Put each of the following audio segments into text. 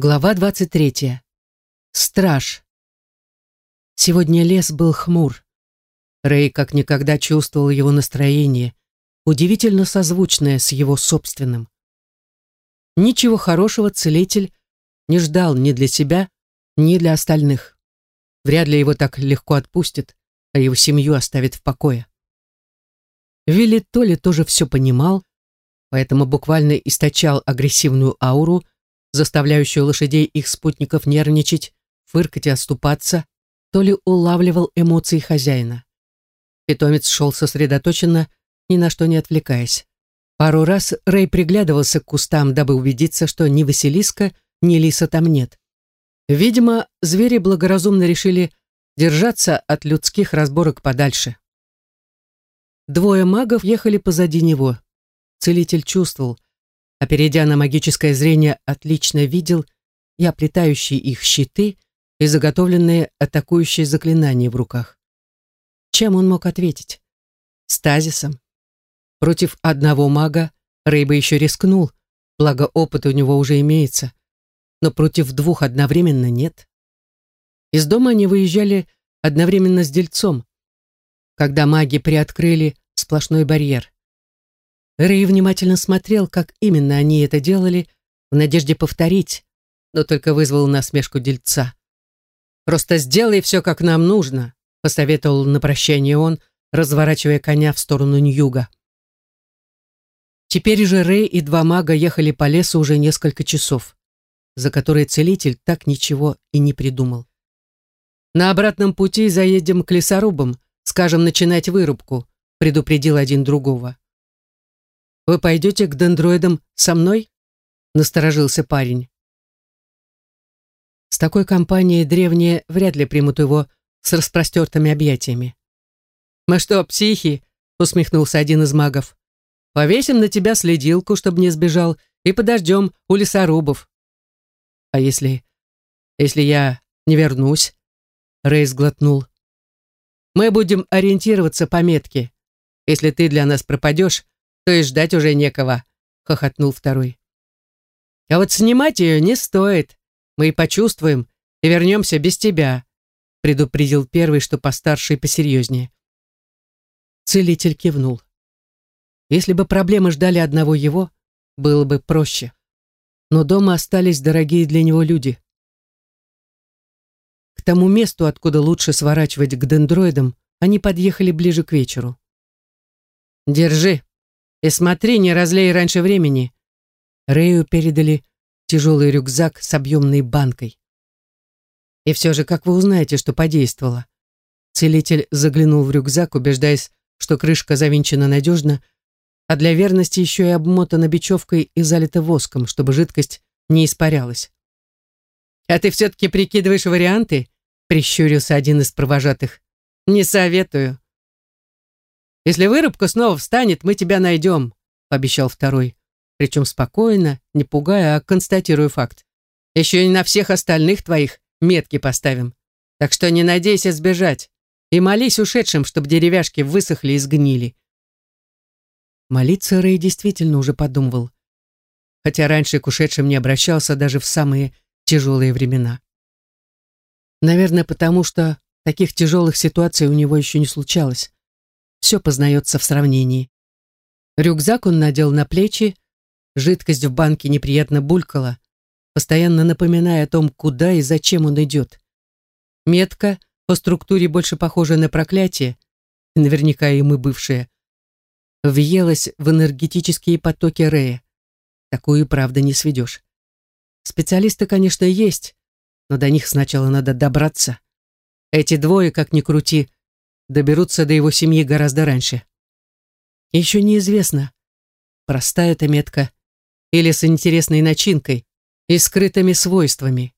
Глава 23. Страж. Сегодня лес был хмур. Рэй как никогда чувствовал его настроение, удивительно созвучное с его собственным. Ничего хорошего целитель не ждал ни для себя, ни для остальных. Вряд ли его так легко отпустят, а его семью оставят в покое. Вилли Толи тоже все понимал, поэтому буквально источал агрессивную ауру, заставляющую лошадей их спутников нервничать, фыркать и оступаться, то ли улавливал эмоции хозяина. Питомец шел сосредоточенно, ни на что не отвлекаясь. Пару раз Рэй приглядывался к кустам, дабы убедиться, что ни Василиска, ни Лиса там нет. Видимо, звери благоразумно решили держаться от людских разборок подальше. Двое магов ехали позади него. Целитель чувствовал, а перейдя на магическое зрение, отлично видел и оплетающие их щиты, и заготовленные атакующие заклинания в руках. Чем он мог ответить? Стазисом. Против одного мага Рейба еще рискнул, благо опыт у него уже имеется, но против двух одновременно нет. Из дома они выезжали одновременно с дельцом, когда маги приоткрыли сплошной барьер. Рэй внимательно смотрел, как именно они это делали, в надежде повторить, но только вызвал насмешку дельца. «Просто сделай все, как нам нужно», — посоветовал на прощание он, разворачивая коня в сторону Ньюга. Теперь же Рэй и два мага ехали по лесу уже несколько часов, за которые целитель так ничего и не придумал. «На обратном пути заедем к лесорубам, скажем, начинать вырубку», — предупредил один другого. «Вы пойдете к дендроидам со мной?» — насторожился парень. С такой компанией древние вряд ли примут его с распростертыми объятиями. «Мы что, психи?» — усмехнулся один из магов. «Повесим на тебя следилку, чтобы не сбежал, и подождем у лесорубов». «А если... если я не вернусь?» Рэй сглотнул. «Мы будем ориентироваться по метке. Если ты для нас пропадешь, то и ждать уже некого», — хохотнул второй. «А вот снимать ее не стоит. Мы и почувствуем, и вернемся без тебя», — предупредил первый, что постарше и посерьезнее. Целитель кивнул. Если бы проблемы ждали одного его, было бы проще. Но дома остались дорогие для него люди. К тому месту, откуда лучше сворачивать к дендроидам, они подъехали ближе к вечеру. «Держи», и смотри, не разлей раньше времени. Рэю передали тяжелый рюкзак с объемной банкой. И все же, как вы узнаете, что подействовало? Целитель заглянул в рюкзак, убеждаясь, что крышка завинчена надежно, а для верности еще и обмотана бечевкой и залита воском, чтобы жидкость не испарялась. «А ты все-таки прикидываешь варианты?» — прищурился один из провожатых. «Не советую. Если вырубка снова встанет, мы тебя найдем», — пообещал второй. Причем спокойно, не пугая, а констатируя факт. «Еще и на всех остальных твоих метки поставим. Так что не надейся сбежать. И молись ушедшим, чтобы деревяшки высохли и сгнили». Молиться Рэй действительно уже подумывал. Хотя раньше к ушедшим не обращался даже в самые тяжелые времена. Наверное, потому что таких тяжелых ситуаций у него еще не случалось. Все познается в сравнении. Рюкзак он надел на плечи, жидкость в банке неприятно булькала, постоянно напоминая о том, куда и зачем он идет. Метка, по структуре больше похожая на проклятие, наверняка и мы бывшие, въелась в энергетические потоки Рея. Такую, правда, не сведешь. Специалисты, конечно, есть, но до них сначала надо добраться. Эти двое, как ни крути, доберутся до его семьи гораздо раньше. Еще неизвестно, простая эта метка или с интересной начинкой и скрытыми свойствами.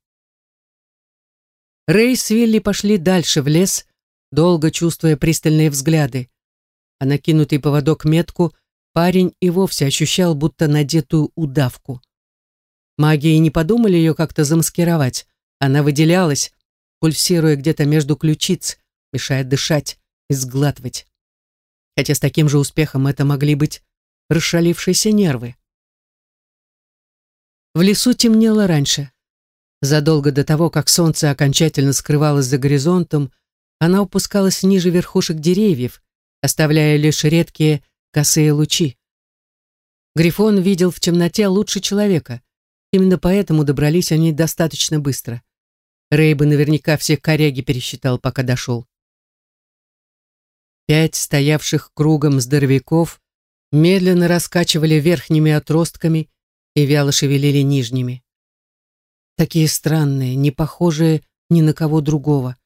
Рэй с Вилли пошли дальше в лес, долго чувствуя пристальные взгляды, а накинутый поводок метку парень и вовсе ощущал, будто надетую удавку. Магии не подумали ее как-то замаскировать, она выделялась, пульсируя где-то между ключиц, мешая дышать и сглатывать. Хотя с таким же успехом это могли быть расшалившиеся нервы. В лесу темнело раньше. Задолго до того, как солнце окончательно скрывалось за горизонтом, она опускалась ниже верхушек деревьев, оставляя лишь редкие косые лучи. Грифон видел в темноте лучше человека. Именно поэтому добрались они достаточно быстро. Рэй бы наверняка все коряги пересчитал, пока дошел. Пять стоявших кругом здоровяков медленно раскачивали верхними отростками и вяло шевелили нижними. Такие странные, не похожие ни на кого другого.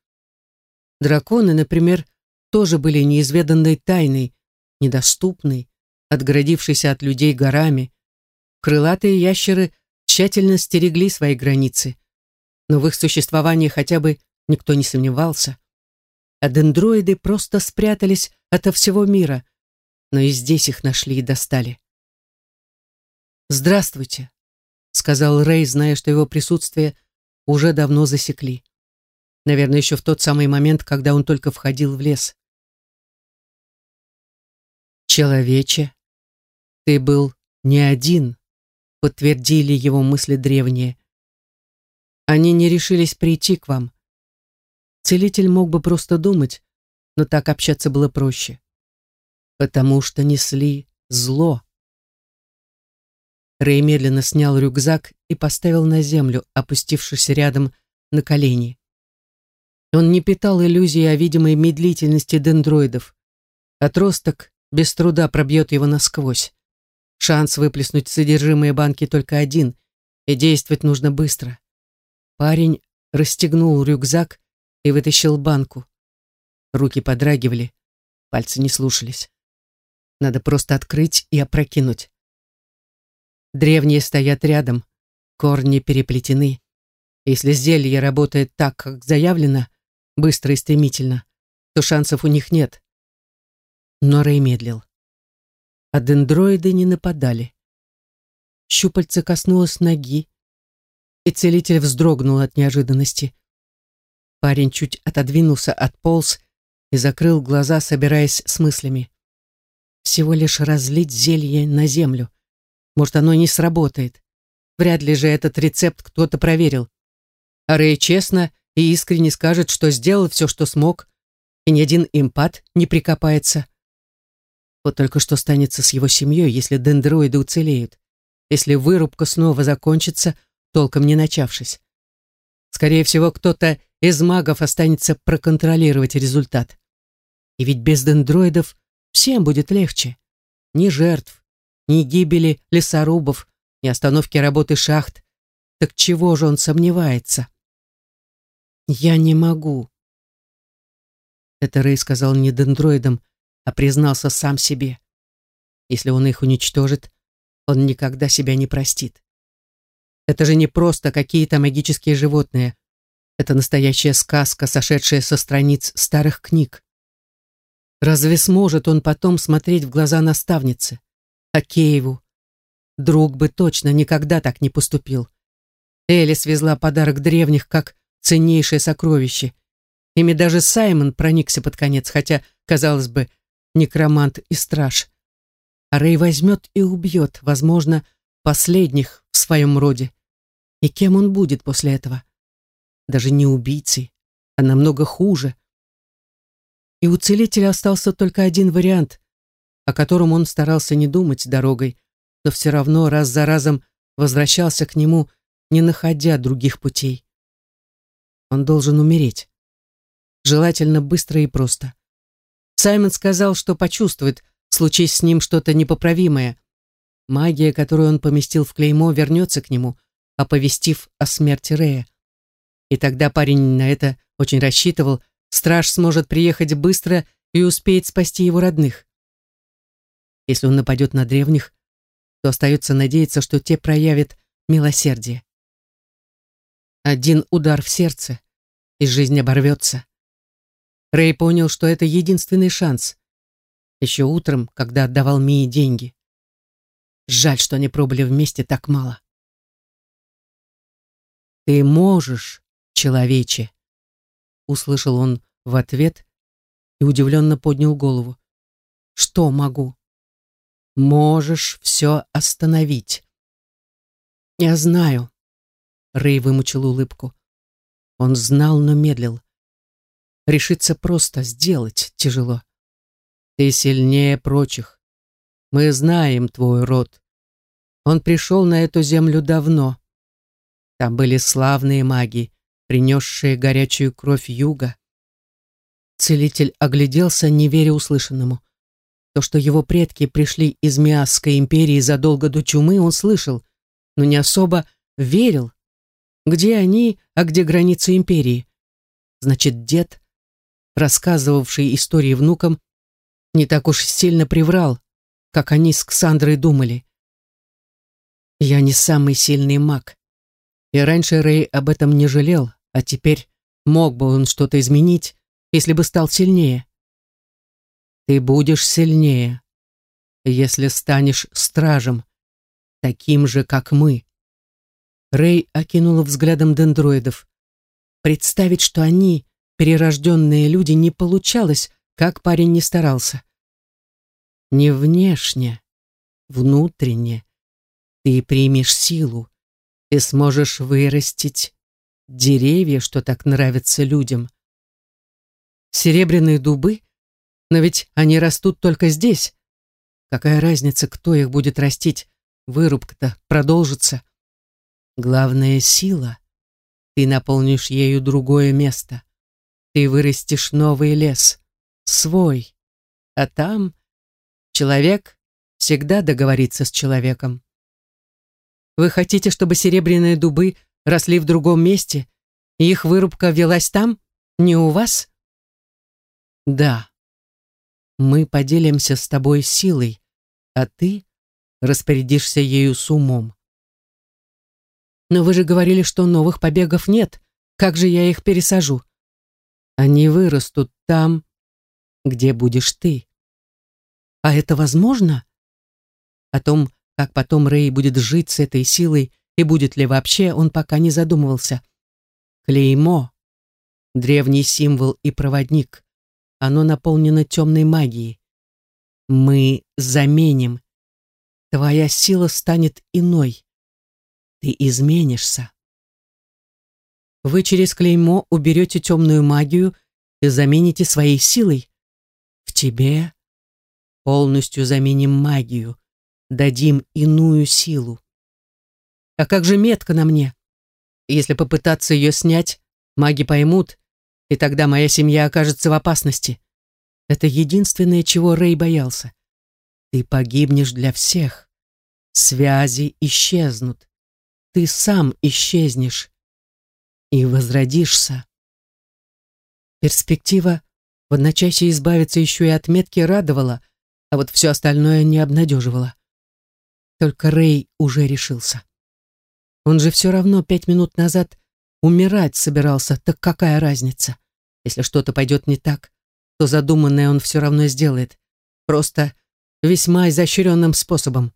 Драконы, например, тоже были неизведанной тайной, недоступной, отгородившейся от людей горами. Крылатые ящеры тщательно стерегли свои границы, но в их существовании хотя бы никто не сомневался а дендроиды просто спрятались ото всего мира, но и здесь их нашли и достали. «Здравствуйте», — сказал Рэй, зная, что его присутствие уже давно засекли. Наверное, еще в тот самый момент, когда он только входил в лес. «Человече, ты был не один», — подтвердили его мысли древние. «Они не решились прийти к вам. Целитель мог бы просто думать, но так общаться было проще. Потому что несли зло. Рэй медленно снял рюкзак и поставил на землю, опустившись рядом на колени. Он не питал иллюзии о видимой медлительности дендроидов. Отросток без труда пробьет его насквозь. Шанс выплеснуть содержимое банки только один, и действовать нужно быстро. Парень расстегнул рюкзак и вытащил банку. Руки подрагивали, пальцы не слушались. Надо просто открыть и опрокинуть. Древние стоят рядом, корни переплетены. Если зелье работает так, как заявлено, быстро и стремительно, то шансов у них нет. Но Рэй медлил. А дендроиды не нападали. Щупальце коснулось ноги, и целитель вздрогнул от неожиданности. Парень чуть отодвинулся, отполз и закрыл глаза, собираясь с мыслями. Всего лишь разлить зелье на землю. Может, оно не сработает. Вряд ли же этот рецепт кто-то проверил. А Рэй честно и искренне скажет, что сделал все, что смог, и ни один импат не прикопается. Вот только что станется с его семьей, если дендроиды уцелеют, если вырубка снова закончится, толком не начавшись. Скорее всего, кто-то из магов останется проконтролировать результат. И ведь без дендроидов всем будет легче. Ни жертв, ни гибели лесорубов, ни остановки работы шахт. Так чего же он сомневается? «Я не могу». Это Рэй сказал не дендроидам, а признался сам себе. Если он их уничтожит, он никогда себя не простит. Это же не просто какие-то магические животные. Это настоящая сказка, сошедшая со страниц старых книг. Разве сможет он потом смотреть в глаза наставнице? Акееву? Друг бы точно никогда так не поступил. Элли свезла подарок древних как ценнейшее сокровище. Ими даже Саймон проникся под конец, хотя, казалось бы, некромант и страж. А Рэй возьмет и убьет, возможно, последних в своем роде. И кем он будет после этого? даже не убийцей, а намного хуже. И у целителя остался только один вариант, о котором он старался не думать дорогой, но все равно раз за разом возвращался к нему, не находя других путей. Он должен умереть. Желательно быстро и просто. Саймон сказал, что почувствует, случись с ним что-то непоправимое. Магия, которую он поместил в клеймо, вернется к нему, оповестив о смерти Рея. И тогда парень на это очень рассчитывал, страж сможет приехать быстро и успеет спасти его родных. Если он нападет на древних, то остается надеяться, что те проявят милосердие. Один удар в сердце, и жизнь оборвется. Рэй понял, что это единственный шанс. Еще утром, когда отдавал Мии деньги. Жаль, что они пробыли вместе так мало. «Ты можешь», человече!» Услышал он в ответ и удивленно поднял голову. «Что могу?» «Можешь все остановить». «Я знаю. Рэй вымучил улыбку. Он знал, но медлил. Решиться просто, сделать тяжело. Ты сильнее прочих. Мы знаем твой род. Он пришел на эту землю давно. Там были славные маги, принесшие горячую кровь юга. Целитель огляделся, не веря услышанному. То, что его предки пришли из Миасской империи задолго до чумы, он слышал, но не особо верил. Где они, а где границы империи? Значит, дед, рассказывавший истории внукам, не так уж сильно приврал, как они с Ксандрой думали. Я не самый сильный маг. И раньше Рэй об этом не жалел, а теперь мог бы он что-то изменить, если бы стал сильнее. Ты будешь сильнее, если станешь стражем, таким же, как мы. Рэй окинула взглядом дендроидов. Представить, что они, перерожденные люди, не получалось, как парень не старался. Не внешне, внутренне. Ты примешь силу, ты сможешь вырастить деревья, что так нравятся людям. Серебряные дубы? Но ведь они растут только здесь. Какая разница, кто их будет растить? Вырубка-то продолжится. Главная сила. Ты наполнишь ею другое место. Ты вырастешь новый лес. Свой. А там человек всегда договорится с человеком. Вы хотите, чтобы серебряные дубы росли в другом месте, и их вырубка велась там, не у вас? Да. Мы поделимся с тобой силой, а ты распорядишься ею с умом. Но вы же говорили, что новых побегов нет. Как же я их пересажу? Они вырастут там, где будешь ты. А это возможно? О том, как потом Рэй будет жить с этой силой и будет ли вообще, он пока не задумывался. Клеймо. Древний символ и проводник. Оно наполнено темной магией. Мы заменим. Твоя сила станет иной. Ты изменишься. Вы через клеймо уберете темную магию и замените своей силой. В тебе полностью заменим магию дадим иную силу. А как же метка на мне? Если попытаться ее снять, маги поймут, и тогда моя семья окажется в опасности. Это единственное, чего Рэй боялся. Ты погибнешь для всех. Связи исчезнут. Ты сам исчезнешь. И возродишься. Перспектива в одночасье избавиться еще и от метки радовала, а вот все остальное не обнадеживало. Только Рэй уже решился. Он же все равно пять минут назад умирать собирался, так какая разница? Если что-то пойдет не так, то задуманное он все равно сделает. Просто весьма изощренным способом.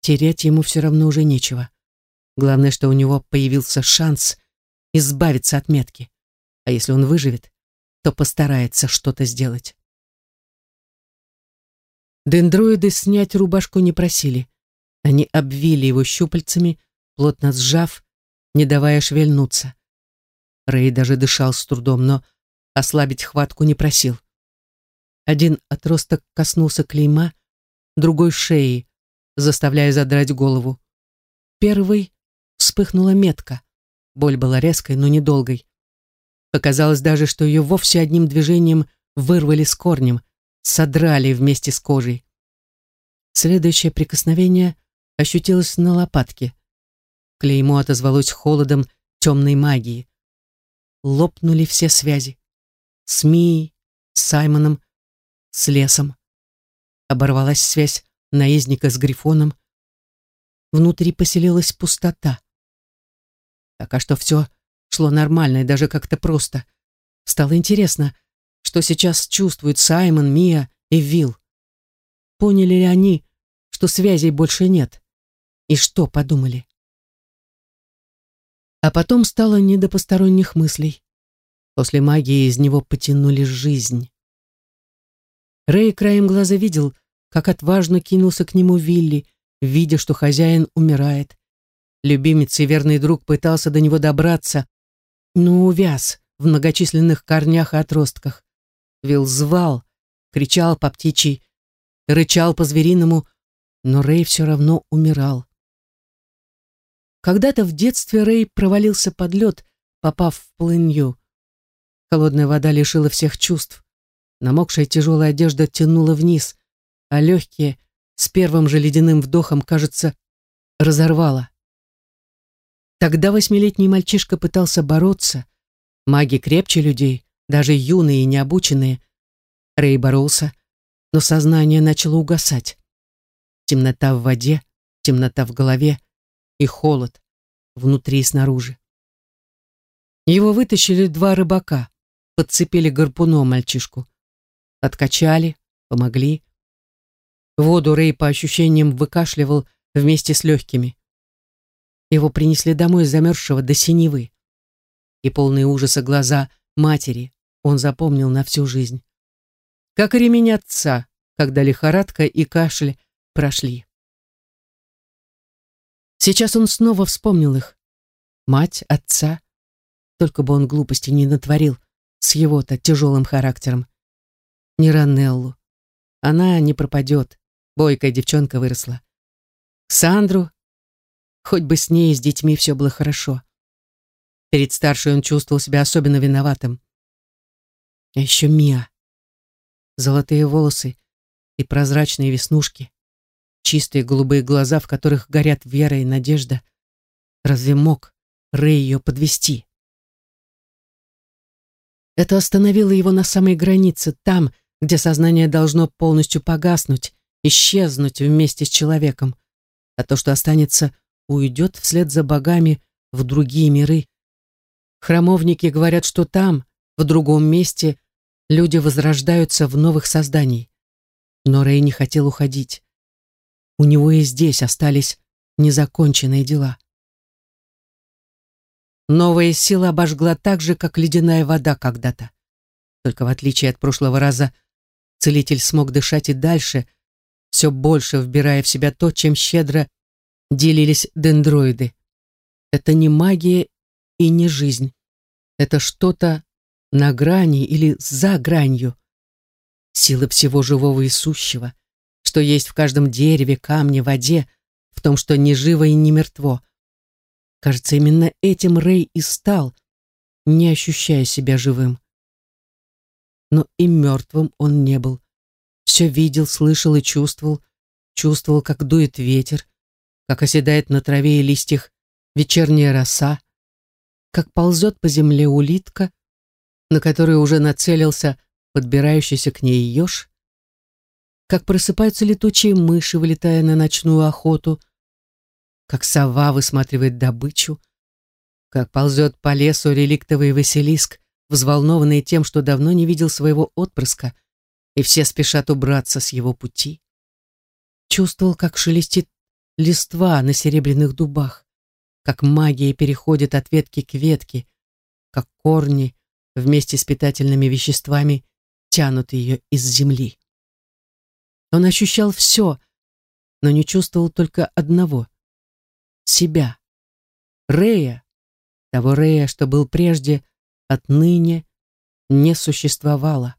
Терять ему все равно уже нечего. Главное, что у него появился шанс избавиться от метки. А если он выживет, то постарается что-то сделать. Дендроиды снять рубашку не просили. Они обвили его щупальцами, плотно сжав, не давая шевельнуться. Рэй даже дышал с трудом, но ослабить хватку не просил. Один отросток коснулся клейма, другой — шеи, заставляя задрать голову. Первый вспыхнула метка. Боль была резкой, но недолгой. Показалось даже, что ее вовсе одним движением вырвали с корнем, содрали вместе с кожей. Следующее прикосновение ощутилось на лопатке. Клеймо отозвалось холодом темной магии. Лопнули все связи. С Мией, с Саймоном, с лесом. Оборвалась связь наездника с Грифоном. Внутри поселилась пустота. Пока что все шло нормально и даже как-то просто. Стало интересно, что сейчас чувствуют Саймон, Мия и Вил. Поняли ли они, что связей больше нет? И что подумали? А потом стало не до посторонних мыслей. После магии из него потянули жизнь. Рэй краем глаза видел, как отважно кинулся к нему Вилли, видя, что хозяин умирает. Любимец и верный друг пытался до него добраться, но увяз в многочисленных корнях и отростках. Вил звал, кричал по птичьи, рычал по-звериному, но Рэй все равно умирал. Когда-то в детстве Рэй провалился под лед, попав в плынью. Холодная вода лишила всех чувств. Намокшая тяжелая одежда тянула вниз, а легкие с первым же ледяным вдохом, кажется, разорвало. Тогда восьмилетний мальчишка пытался бороться. Маги крепче людей, даже юные и необученные. Рэй боролся, но сознание начало угасать. Темнота в воде, темнота в голове и холод внутри и снаружи. Его вытащили два рыбака, подцепили гарпуном мальчишку. Откачали, помогли. Воду Рэй по ощущениям выкашливал вместе с легкими. Его принесли домой замерзшего до синевы. И полные ужаса глаза матери он запомнил на всю жизнь. Как и ремень отца, когда лихорадка и кашель прошли. Сейчас он снова вспомнил их. Мать, отца. Только бы он глупости не натворил с его-то тяжелым характером. Не Ранеллу. Она не пропадет. Бойкая девчонка выросла. Сандру. Хоть бы с ней и с детьми все было хорошо. Перед старшей он чувствовал себя особенно виноватым. А еще Мия. Золотые волосы и прозрачные веснушки. Чистые голубые глаза, в которых горят вера и надежда. Разве мог Рэй ее подвести? Это остановило его на самой границе, там, где сознание должно полностью погаснуть, исчезнуть вместе с человеком, а то, что останется, уйдет вслед за богами в другие миры. Храмовники говорят, что там, в другом месте, люди возрождаются в новых созданий. Но Рэй не хотел уходить. У него и здесь остались незаконченные дела. Новая сила обожгла так же, как ледяная вода когда-то. Только в отличие от прошлого раза, целитель смог дышать и дальше, все больше вбирая в себя то, чем щедро делились дендроиды. Это не магия и не жизнь. Это что-то на грани или за гранью. Сила всего живого и сущего, что есть в каждом дереве, камне, воде, в том, что не живо и не мертво. Кажется, именно этим Рэй и стал, не ощущая себя живым. Но и мертвым он не был. Все видел, слышал и чувствовал. Чувствовал, как дует ветер, как оседает на траве и листьях вечерняя роса, как ползет по земле улитка, на которую уже нацелился подбирающийся к ней еж, как просыпаются летучие мыши, вылетая на ночную охоту, как сова высматривает добычу, как ползет по лесу реликтовый Василиск, взволнованный тем, что давно не видел своего отпрыска, и все спешат убраться с его пути. Чувствовал, как шелестит листва на серебряных дубах, как магия переходит от ветки к ветке, как корни вместе с питательными веществами тянут ее из земли. Он ощущал все, но не чувствовал только одного — себя. Рея, того Рея, что был прежде, отныне не существовало.